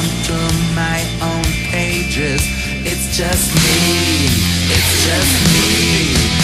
writing onto my own pages. It's just me, it's just me.